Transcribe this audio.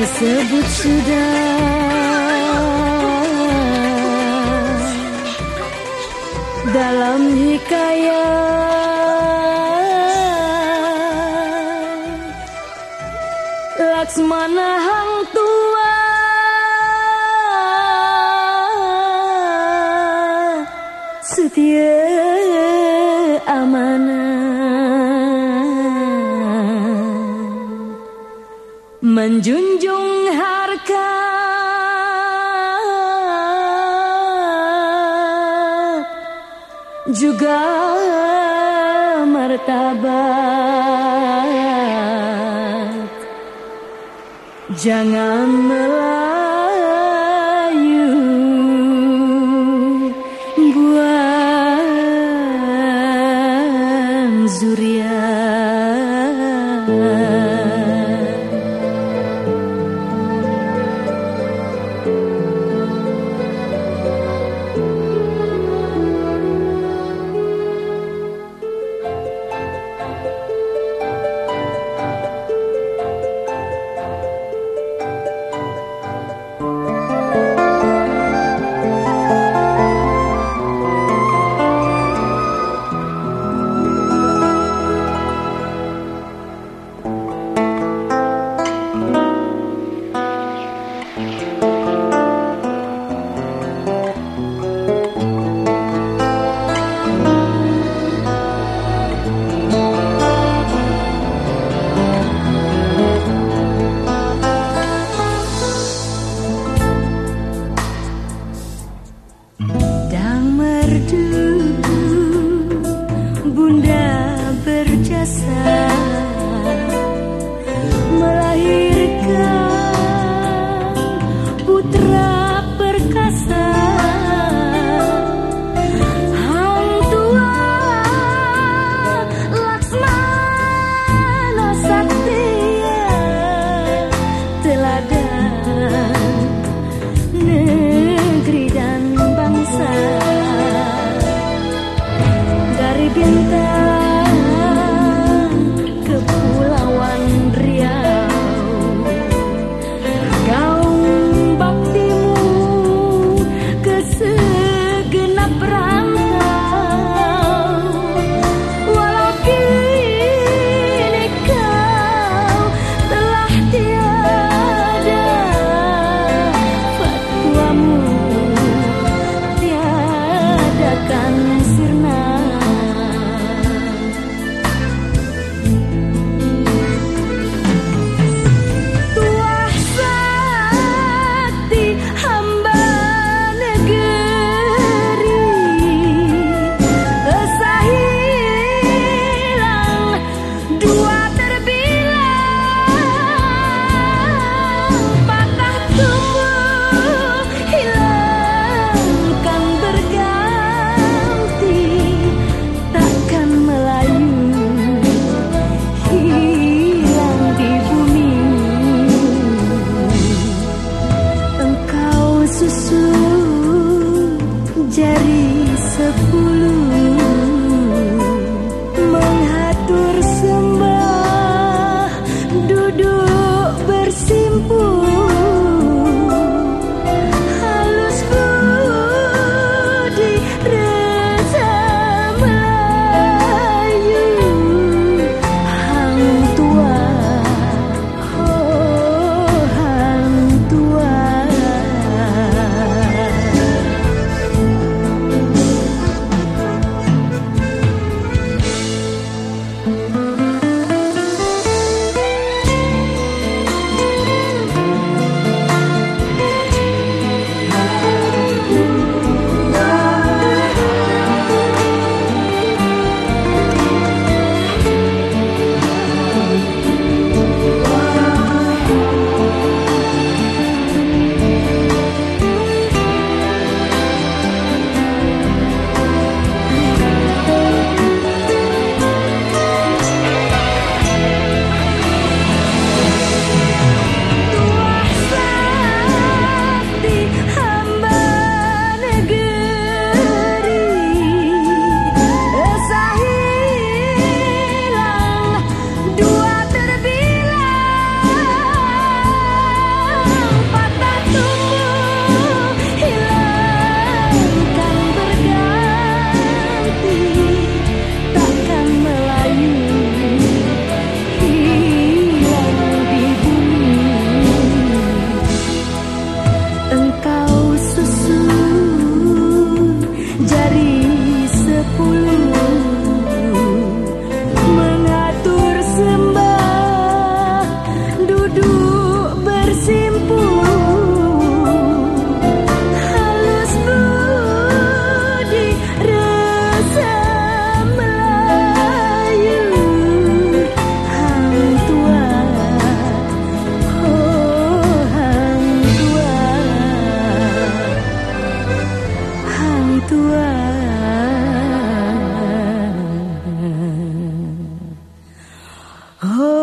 sebut sudah. Dalam hikayat Laksmana hang menjunjung harga. Juga martabat. Jangan melayu. Buan zuriat jari sepuluh Oh.